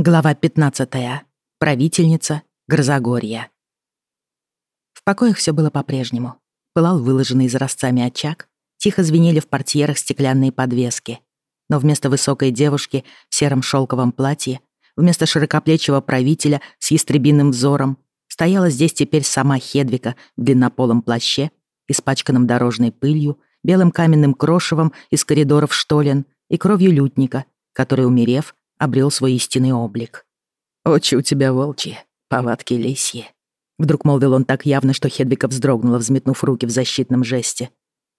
Глава 15. Правительница Грозогорья. В покоях все было по-прежнему. Пылал выложенный изразцами очаг, тихо звенели в портьерах стеклянные подвески. Но вместо высокой девушки в сером шелковом платье, вместо широкоплечего правителя с ястребиным взором, стояла здесь теперь сама Хедвика в длиннополом плаще, испачканном дорожной пылью, белым каменным крошевом из коридоров штолен и кровью лютника, который, умерев, обрел свой истинный облик. «Очи у тебя волчьи, повадки лисьи», — вдруг молвил он так явно, что Хедвика вздрогнула, взметнув руки в защитном жесте.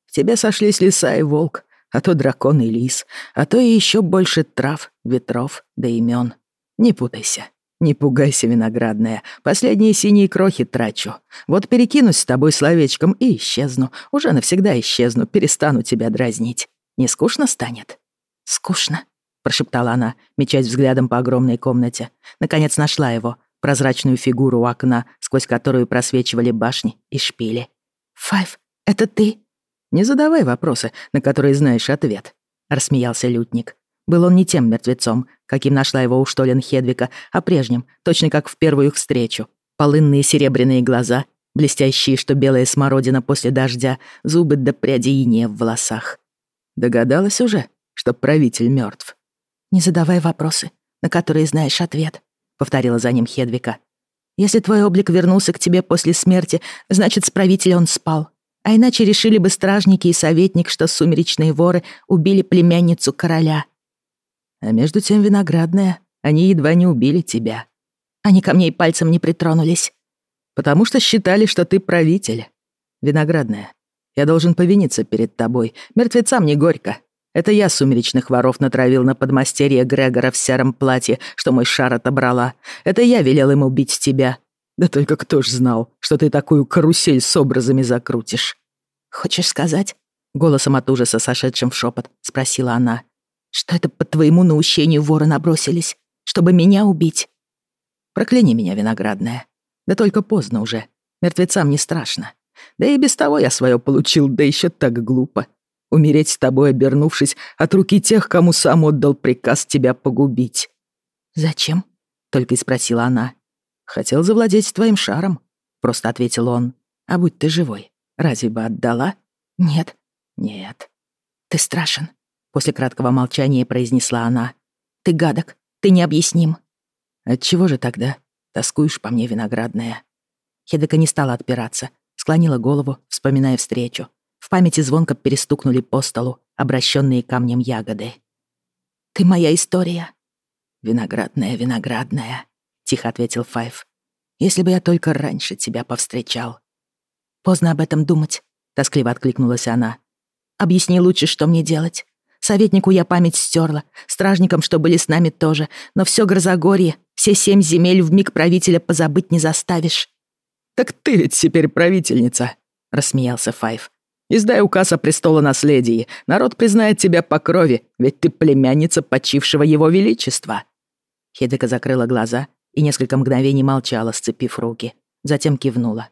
«В тебе сошлись лиса и волк, а то дракон и лис, а то и еще больше трав, ветров да имен. Не путайся, не пугайся, виноградная, последние синие крохи трачу. Вот перекинусь с тобой словечком и исчезну, уже навсегда исчезну, перестану тебя дразнить. Не скучно станет?» «Скучно», — прошептала она, мечась взглядом по огромной комнате. Наконец нашла его, прозрачную фигуру у окна, сквозь которую просвечивали башни и шпили. «Файв, это ты?» «Не задавай вопросы, на которые знаешь ответ», — рассмеялся лютник. Был он не тем мертвецом, каким нашла его у Штолен Хедвика, а прежним, точно как в первую их встречу. Полынные серебряные глаза, блестящие, что белая смородина после дождя, зубы до пряди иния в волосах. Догадалась уже, что правитель мертв. «Не задавай вопросы, на которые знаешь ответ», — повторила за ним Хедвика. «Если твой облик вернулся к тебе после смерти, значит, с правителя он спал. А иначе решили бы стражники и советник, что сумеречные воры убили племянницу короля. А между тем, виноградная, они едва не убили тебя. Они ко мне и пальцем не притронулись. Потому что считали, что ты правитель. Виноградная, я должен повиниться перед тобой. Мертвецам не горько. Это я сумеречных воров натравил на подмастерье Грегора в сером платье, что мой шар отобрала. Это я велел им убить тебя. Да только кто ж знал, что ты такую карусель с образами закрутишь? Хочешь сказать? Голосом от ужаса, сошедшим в шепот, спросила она. Что это по твоему наущению воры набросились, чтобы меня убить? Прокляни меня, виноградная. Да только поздно уже. Мертвецам не страшно. Да и без того я свое получил, да еще так глупо. Умереть с тобой, обернувшись от руки тех, кому сам отдал приказ тебя погубить». «Зачем?» — только и спросила она. «Хотел завладеть твоим шаром», — просто ответил он. «А будь ты живой, разве бы отдала?» «Нет». «Нет». «Ты страшен», — после краткого молчания произнесла она. «Ты гадок, ты необъясним». «Отчего же тогда тоскуешь по мне, виноградная?» Хедека не стала отпираться, склонила голову, вспоминая встречу. В памяти звонко перестукнули по столу обращенные камнем ягоды. «Ты моя история». «Виноградная, виноградная», — тихо ответил Файв. «Если бы я только раньше тебя повстречал». «Поздно об этом думать», — тоскливо откликнулась она. «Объясни лучше, что мне делать. Советнику я память стерла, стражникам, что были с нами тоже, но все Грозогорье, все семь земель в миг правителя позабыть не заставишь». «Так ты ведь теперь правительница», — рассмеялся Файв. Издай указ о престолонаследии. Народ признает тебя по крови, ведь ты племянница почившего его величества». Хедека закрыла глаза и несколько мгновений молчала, сцепив руки. Затем кивнула.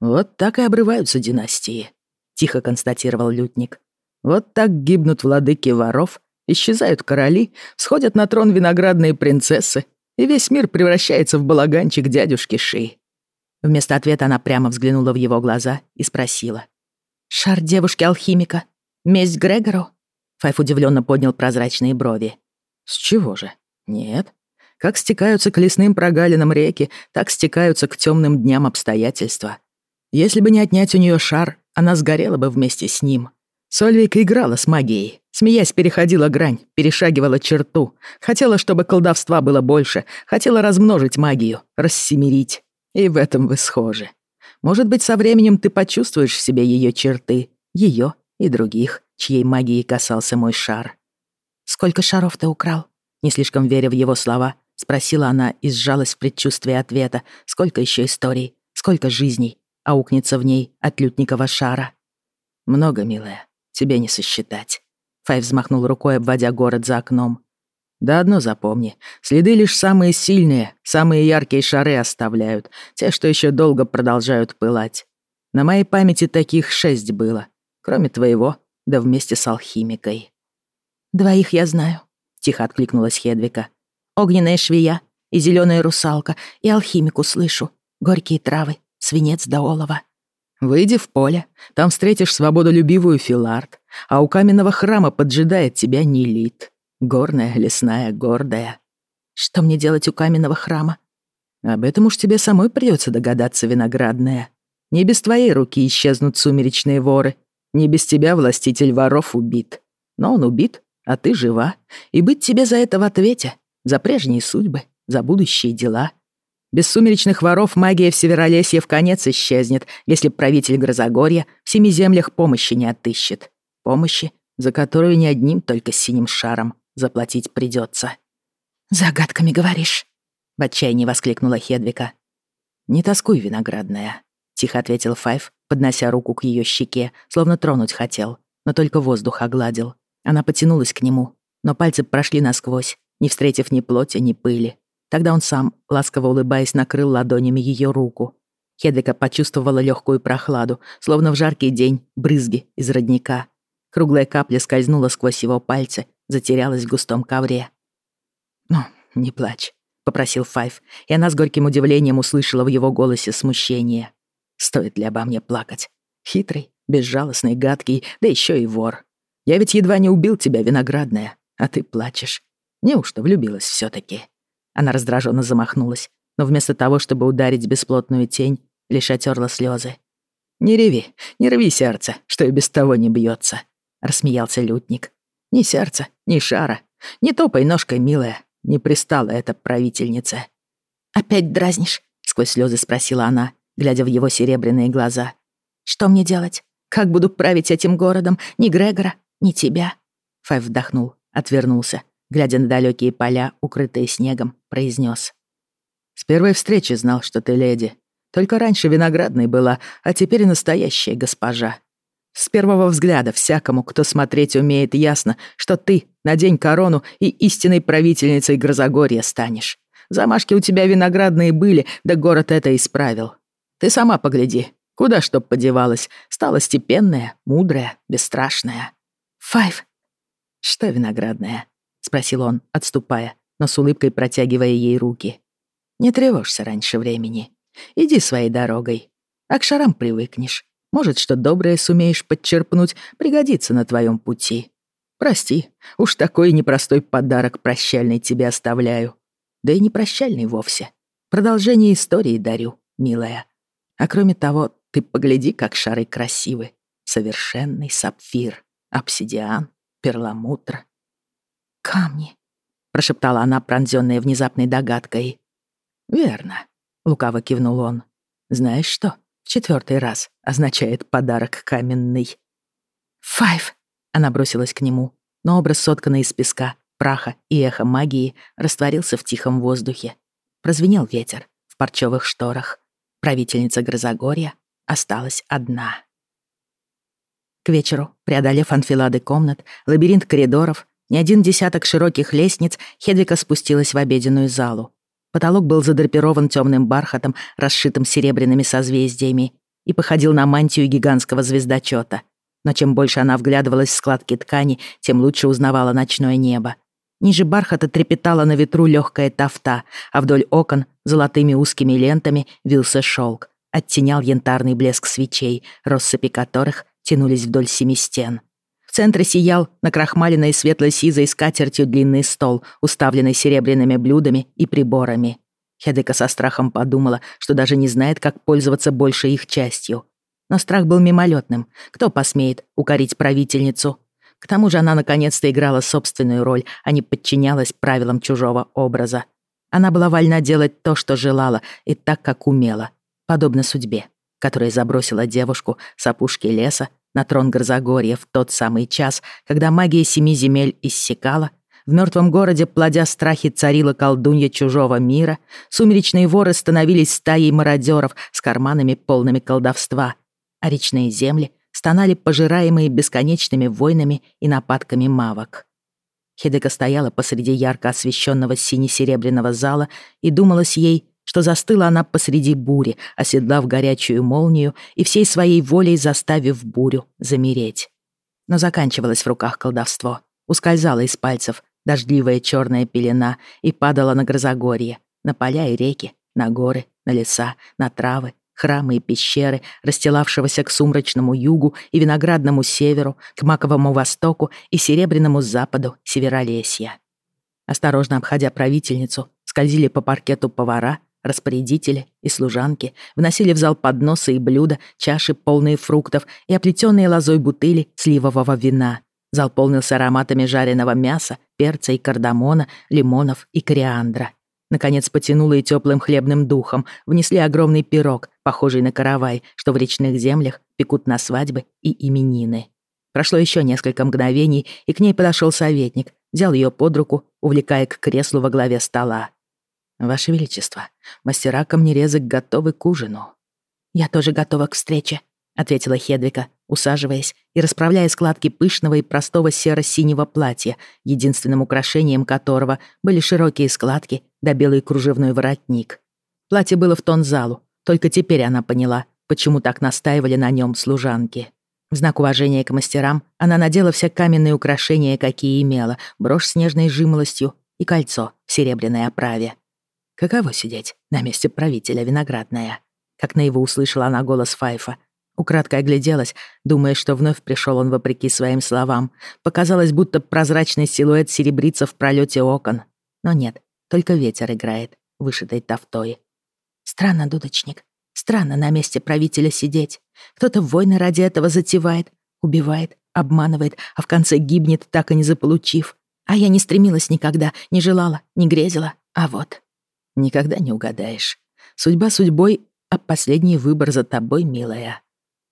«Вот так и обрываются династии», — тихо констатировал лютник. «Вот так гибнут владыки воров, исчезают короли, сходят на трон виноградные принцессы, и весь мир превращается в балаганчик дядюшки Ши». Вместо ответа она прямо взглянула в его глаза и спросила. «Шар девушки-алхимика. Месть Грегору?» Файф удивленно поднял прозрачные брови. «С чего же? Нет. Как стекаются к лесным прогалинам реки, так стекаются к темным дням обстоятельства. Если бы не отнять у нее шар, она сгорела бы вместе с ним. Сольвейка играла с магией, смеясь, переходила грань, перешагивала черту. Хотела, чтобы колдовства было больше, хотела размножить магию, рассемерить. И в этом вы схожи. Может быть, со временем ты почувствуешь в себе ее черты, ее и других, чьей магией касался мой шар. «Сколько шаров ты украл?» Не слишком веря в его слова, спросила она и сжалась в предчувствии ответа. «Сколько еще историй? Сколько жизней?» аукнется в ней от лютникова шара. «Много, милая, тебе не сосчитать». Файв взмахнул рукой, обводя город за окном. Да одно запомни, следы лишь самые сильные, самые яркие шары оставляют, те, что еще долго продолжают пылать. На моей памяти таких шесть было, кроме твоего, да вместе с алхимикой. «Двоих я знаю», — тихо откликнулась Хедвика. огненная швея и зеленая русалка, и алхимику слышу, горькие травы, свинец да олова. Выйди в поле, там встретишь свободолюбивую Филард, а у каменного храма поджидает тебя Нелит, горная, лесная, гордая. Что мне делать у каменного храма? Об этом уж тебе самой придется догадаться, виноградная. Не без твоей руки исчезнут сумеречные воры, не без тебя властитель воров убит. Но он убит, а ты жива, и быть тебе за это в ответе, за прежние судьбы, за будущие дела — без сумеречных воров магия в Северолесье в конец исчезнет, если правитель Грозогорья в семи землях помощи не отыщет. Помощи, за которую ни одним только синим шаром заплатить придется. «Загадками говоришь?» — в отчаянии воскликнула Хедвика. «Не тоскуй, виноградная», — тихо ответил Файв, поднося руку к ее щеке, словно тронуть хотел, но только воздух огладил. Она потянулась к нему, но пальцы прошли насквозь, не встретив ни плоти, ни пыли. Тогда он сам, ласково улыбаясь, накрыл ладонями ее руку. Хедвика почувствовала легкую прохладу, словно в жаркий день брызги из родника. Круглая капля скользнула сквозь его пальцы, затерялась в густом ковре. «Ну, не плачь», — попросил Файв, и она с горьким удивлением услышала в его голосе смущение. «Стоит ли обо мне плакать? Хитрый, безжалостный, гадкий, да еще и вор. Я ведь едва не убил тебя, виноградная, а ты плачешь. Неужто влюбилась все таки она раздраженно замахнулась, но вместо того, чтобы ударить бесплотную тень, лишь отерла слезы. «Не реви, не рви сердце, что и без того не бьется, рассмеялся лютник. «Ни сердца, ни шара, не топай ножкой, милая, не пристала эта правительница». «Опять дразнишь?» — сквозь слезы спросила она, глядя в его серебряные глаза. «Что мне делать? Как буду править этим городом? Ни Грегора, ни тебя?» Файв вдохнул, отвернулся, глядя на далекие поля, укрытые снегом, произнес: «С первой встречи знал, что ты леди. Только раньше виноградной была, а теперь настоящая госпожа. С первого взгляда всякому, кто смотреть умеет, ясно, что ты надень корону и истинной правительницей Грозогорья станешь. Замашки у тебя виноградные были, да город это исправил. Ты сама погляди, куда чтоб подевалась, стала степенная, мудрая, бесстрашная. Файв. Что виноградная? спросил он, отступая, но с улыбкой протягивая ей руки. «Не тревожься раньше времени. Иди своей дорогой. А к шарам привыкнешь. Может, что доброе сумеешь подчерпнуть, пригодится на твоем пути. Прости, уж такой непростой подарок прощальный тебе оставляю. Да и не прощальный вовсе. Продолжение истории дарю, милая. А кроме того, ты погляди, как шары красивы. Совершенный сапфир, обсидиан, перламутр, камни», — прошептала она, пронзённая внезапной догадкой. «Верно», — лукаво кивнул он. «Знаешь что? Четвертый раз означает подарок каменный». «Файв!» — она бросилась к нему, но образ, сотканный из песка, праха и эха магии, растворился в тихом воздухе. Прозвенел ветер в парчевых шторах. Правительница Грозогорья осталась одна. К вечеру, преодолев анфилады комнат, лабиринт коридоров, не один десяток широких лестниц Хедвика спустилась в обеденную залу. Потолок был задрапирован темным бархатом, расшитым серебряными созвездиями, и походил на мантию гигантского звездочета. Но чем больше она вглядывалась в складки ткани, тем лучше узнавала ночное небо. Ниже бархата трепетала на ветру легкая тафта, а вдоль окон золотыми узкими лентами вился шелк, оттенял янтарный блеск свечей, россыпи которых тянулись вдоль семи стен центре сиял на крахмаленной светло-сизой скатертью длинный стол, уставленный серебряными блюдами и приборами. Хедека со страхом подумала, что даже не знает, как пользоваться больше их частью. Но страх был мимолетным. Кто посмеет укорить правительницу? К тому же она наконец-то играла собственную роль, а не подчинялась правилам чужого образа. Она была вольна делать то, что желала, и так, как умела, подобно судьбе, которая забросила девушку с опушки леса на трон Грозогорья в тот самый час, когда магия семи земель иссякала, в мертвом городе, плодя страхи, царила колдунья чужого мира, сумеречные воры становились стаей мародеров с карманами полными колдовства, а речные земли стонали пожираемые бесконечными войнами и нападками мавок. Хедека стояла посреди ярко освещенного сине-серебряного зала и думалось ей, что застыла она посреди бури, оседлав горячую молнию и всей своей волей заставив бурю замереть. Но заканчивалось в руках колдовство, ускользало из пальцев, дождливая черная пелена, и падала на грозогорье, на поля и реки, на горы, на леса, на травы, храмы и пещеры, расстилавшегося к сумрачному югу и виноградному северу, к маковому востоку и серебряному западу Северолесья. Осторожно обходя правительницу, скользили по паркету повара, распорядители и служанки, вносили в зал подносы и блюда, чаши, полные фруктов и оплетенные лозой бутыли сливового вина. Зал полнился ароматами жареного мяса, перца и кардамона, лимонов и кориандра. Наконец потянуло и теплым хлебным духом. Внесли огромный пирог, похожий на каравай, что в речных землях пекут на свадьбы и именины. Прошло еще несколько мгновений, и к ней подошел советник, взял ее под руку, увлекая к креслу во главе стола. «Ваше Величество, мастера камнерезок готовы к ужину». «Я тоже готова к встрече», — ответила Хедвика, усаживаясь и расправляя складки пышного и простого серо-синего платья, единственным украшением которого были широкие складки да белый кружевной воротник. Платье было в тон залу, только теперь она поняла, почему так настаивали на нем служанки. В знак уважения к мастерам она надела все каменные украшения, какие имела, брошь с нежной жимолостью и кольцо в серебряной оправе. Каково сидеть на месте правителя виноградная? Как наяву услышала она голос Файфа. Украдкой огляделась, думая, что вновь пришел он вопреки своим словам. Показалось, будто прозрачный силуэт серебрится в пролете окон. Но нет, только ветер играет, вышитой тафтой. Странно, дудочник. Странно на месте правителя сидеть. Кто-то войны ради этого затевает, убивает, обманывает, а в конце гибнет, так и не заполучив. А я не стремилась никогда, не желала, не грезила. А вот. Никогда не угадаешь. Судьба судьбой, а последний выбор за тобой, милая.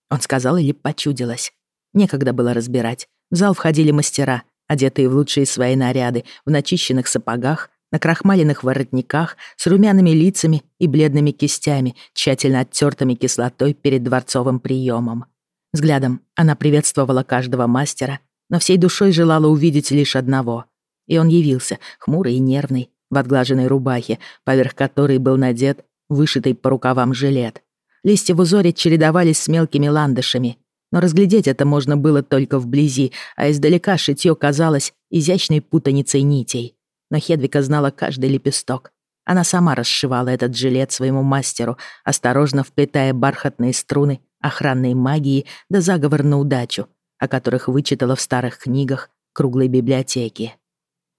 Он сказал или почудилось. Некогда было разбирать. В зал входили мастера, одетые в лучшие свои наряды, в начищенных сапогах, на крахмаленных воротниках, с румяными лицами и бледными кистями, тщательно оттертыми кислотой перед дворцовым приемом. Взглядом она приветствовала каждого мастера, но всей душой желала увидеть лишь одного. И он явился, хмурый и нервный, в отглаженной рубахе, поверх которой был надет вышитый по рукавам жилет. Листья в узоре чередовались с мелкими ландышами, но разглядеть это можно было только вблизи, а издалека шитьё казалось изящной путаницей нитей но Хедвика знала каждый лепесток. Она сама расшивала этот жилет своему мастеру, осторожно вплетая бархатные струны охранной магии да заговор на удачу, о которых вычитала в старых книгах круглой библиотеки.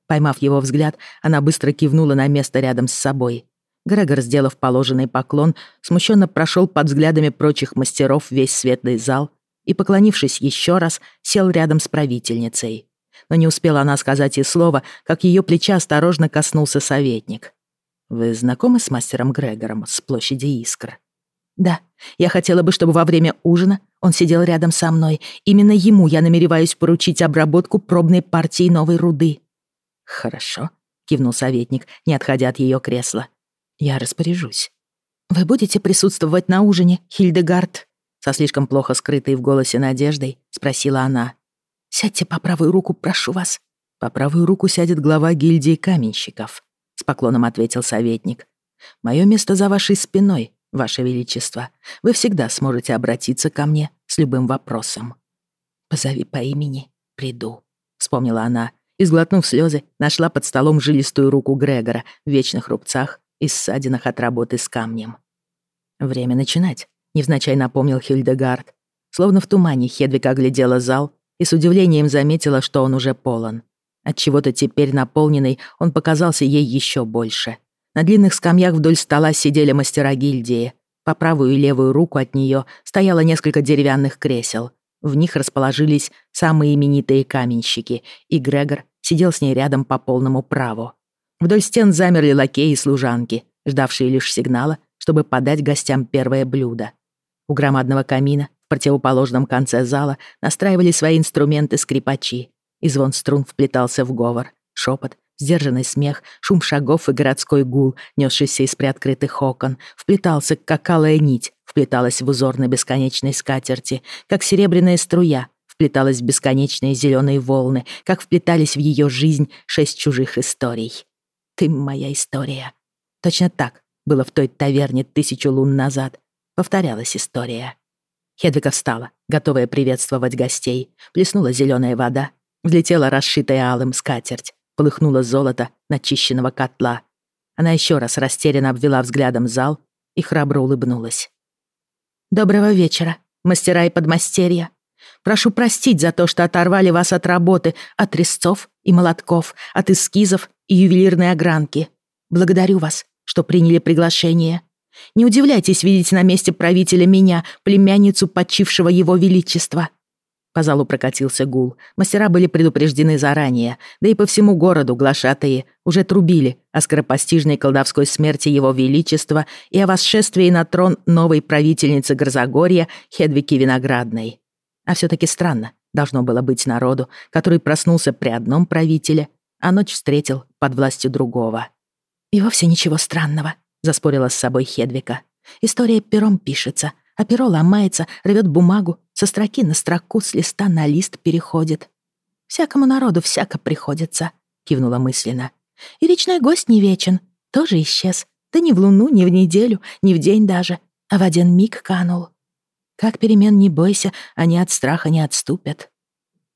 Поймав его взгляд, она быстро кивнула на место рядом с собой. Грегор, сделав положенный поклон, смущенно прошел под взглядами прочих мастеров весь светлый зал и, поклонившись еще раз, сел рядом с правительницей но не успела она сказать и слова, как ее плеча осторожно коснулся советник. «Вы знакомы с мастером Грегором с площади Искр?» «Да, я хотела бы, чтобы во время ужина он сидел рядом со мной. Именно ему я намереваюсь поручить обработку пробной партии новой руды». «Хорошо», — кивнул советник, не отходя от ее кресла. «Я распоряжусь». «Вы будете присутствовать на ужине, Хильдегард?» Со слишком плохо скрытой в голосе надеждой спросила она. «Сядьте по правую руку, прошу вас». «По правую руку сядет глава гильдии каменщиков», — с поклоном ответил советник. «Мое место за вашей спиной, ваше величество. Вы всегда сможете обратиться ко мне с любым вопросом». «Позови по имени, приду», — вспомнила она, и, сглотнув слезы, нашла под столом жилистую руку Грегора в вечных рубцах и ссадинах от работы с камнем. «Время начинать», — невзначай напомнил Хильдегард. Словно в тумане Хедвика оглядела зал и с удивлением заметила, что он уже полон. От чего то теперь наполненный он показался ей еще больше. На длинных скамьях вдоль стола сидели мастера гильдии. По правую и левую руку от нее стояло несколько деревянных кресел. В них расположились самые именитые каменщики, и Грегор сидел с ней рядом по полному праву. Вдоль стен замерли лакеи и служанки, ждавшие лишь сигнала, чтобы подать гостям первое блюдо. У громадного камина в противоположном конце зала настраивали свои инструменты скрипачи, и звон струн вплетался в говор, шепот, сдержанный смех, шум шагов и городской гул, несшийся из приоткрытых окон, вплетался, как алая нить, вплеталась в узор на бесконечной скатерти, как серебряная струя, вплеталась в бесконечные зеленые волны, как вплетались в ее жизнь шесть чужих историй. «Ты моя история». Точно так было в той таверне тысячу лун назад. Повторялась история. Хедвика встала, готовая приветствовать гостей. Плеснула зеленая вода, взлетела расшитая алым скатерть. Полыхнуло золото начищенного котла. Она еще раз растерянно обвела взглядом зал и храбро улыбнулась. «Доброго вечера, мастера и подмастерья. Прошу простить за то, что оторвали вас от работы, от резцов и молотков, от эскизов и ювелирной огранки. Благодарю вас, что приняли приглашение. Не удивляйтесь видеть на месте правителя меня, племянницу почившего его величества. По залу прокатился гул. Мастера были предупреждены заранее, да и по всему городу глашатые уже трубили о скоропостижной колдовской смерти его величества и о восшествии на трон новой правительницы Грозогорья Хедвики Виноградной. А все-таки странно должно было быть народу, который проснулся при одном правителе, а ночь встретил под властью другого. «И вовсе ничего странного», — заспорила с собой Хедвика. «История пером пишется, а перо ломается, рвет бумагу, со строки на строку, с листа на лист переходит. «Всякому народу всяко приходится», — кивнула мысленно. «И речной гость не вечен, тоже исчез. Да не в луну, не в неделю, не в день даже, а в один миг канул. Как перемен не бойся, они от страха не отступят».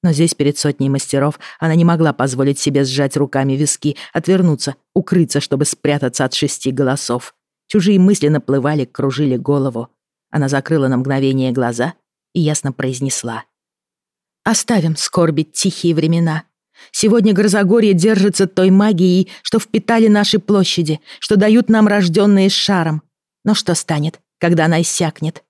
Но здесь перед сотней мастеров она не могла позволить себе сжать руками виски, отвернуться, укрыться, чтобы спрятаться от шести голосов. Чужие мысли наплывали, кружили голову. Она закрыла на мгновение глаза и ясно произнесла. «Оставим скорбить тихие времена. Сегодня Грозогорье держится той магией, что впитали наши площади, что дают нам рожденные шаром. Но что станет, когда она иссякнет?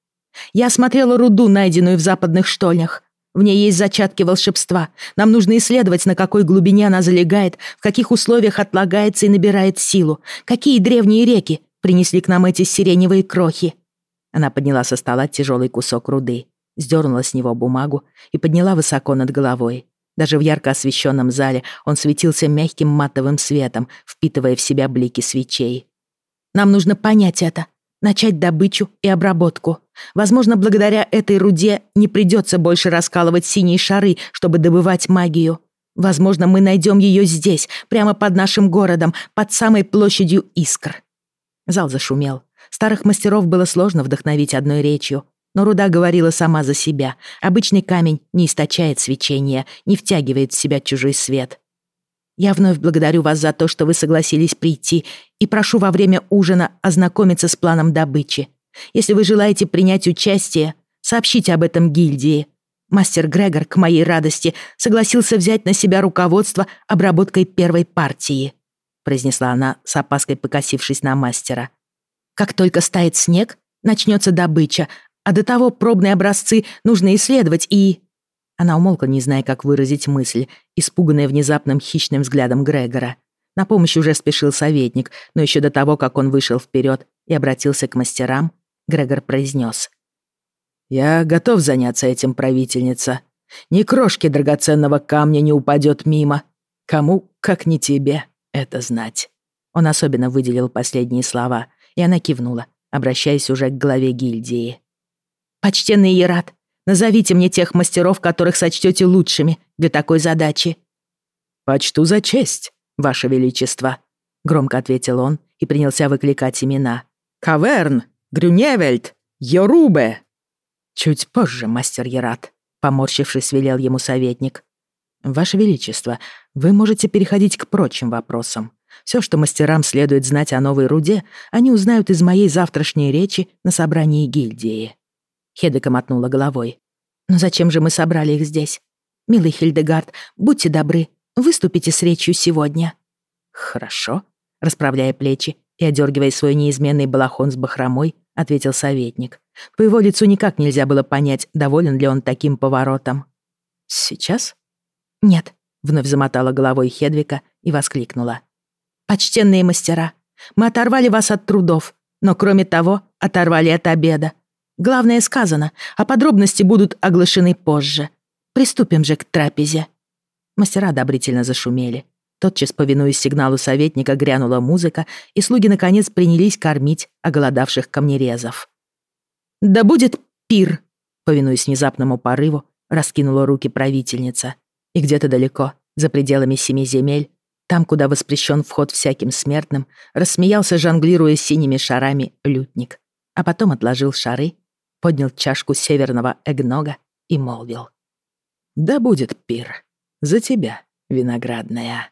Я осмотрела руду, найденную в западных штольнях. В ней есть зачатки волшебства. Нам нужно исследовать, на какой глубине она залегает, в каких условиях отлагается и набирает силу, какие древние реки принесли к нам эти сиреневые крохи. Она подняла со стола тяжелый кусок руды сдернула с него бумагу и подняла высоко над головой. Даже в ярко освещенном зале он светился мягким матовым светом, впитывая в себя блики свечей. «Нам нужно понять это, начать добычу и обработку. Возможно, благодаря этой руде не придется больше раскалывать синие шары, чтобы добывать магию. Возможно, мы найдем ее здесь, прямо под нашим городом, под самой площадью искр». Зал зашумел. Старых мастеров было сложно вдохновить одной речью, но руда говорила сама за себя. Обычный камень не источает свечения, не втягивает в себя чужой свет. Я вновь благодарю вас за то, что вы согласились прийти, и прошу во время ужина ознакомиться с планом добычи. Если вы желаете принять участие, сообщите об этом гильдии. Мастер Грегор, к моей радости, согласился взять на себя руководство обработкой первой партии», произнесла она, с опаской покосившись на мастера. «Как только стает снег, начнется добыча, а до того пробные образцы нужно исследовать и...» Она умолкла, не зная, как выразить мысль, испуганная внезапным хищным взглядом Грегора. На помощь уже спешил советник, но еще до того, как он вышел вперед и обратился к мастерам, Грегор произнес. «Я готов заняться этим, правительница. Ни крошки драгоценного камня не упадет мимо. Кому, как не тебе, это знать». Он особенно выделил последние слова, и она кивнула, обращаясь уже к главе гильдии. «Почтенный Ерат, назовите мне тех мастеров, которых сочтете лучшими для такой задачи». «Почту за честь, Ваше Величество», — громко ответил он и принялся выкликать имена. «Каверн, Грюневельд, Йорубе». «Чуть позже, мастер Ерат», — поморщившись, велел ему советник. «Ваше Величество, вы можете переходить к прочим вопросам. Все, что мастерам следует знать о новой руде, они узнают из моей завтрашней речи на собрании гильдии». Хедека мотнула головой. «Но зачем же мы собрали их здесь? Милый Хильдегард, будьте добры, выступите с речью сегодня». «Хорошо», — расправляя плечи и одергивая свой неизменный балахон с бахромой, ответил советник. По его лицу никак нельзя было понять, доволен ли он таким поворотом. «Сейчас?» «Нет», — вновь замотала головой Хедвика и воскликнула. «Почтенные мастера, мы оторвали вас от трудов, но кроме того, оторвали от обеда. Главное сказано, а подробности будут оглашены позже. Приступим же к трапезе». Мастера одобрительно зашумели. Тотчас, повинуясь сигналу советника, грянула музыка, и слуги, наконец, принялись кормить оголодавших камнерезов. «Да будет пир!» Повинуясь внезапному порыву, раскинула руки правительница. И где-то далеко, за пределами семи земель, там, куда воспрещен вход всяким смертным, рассмеялся, жонглируя синими шарами, лютник. А потом отложил шары поднял чашку северного эгнога и молвил. «Да будет пир за тебя, виноградная».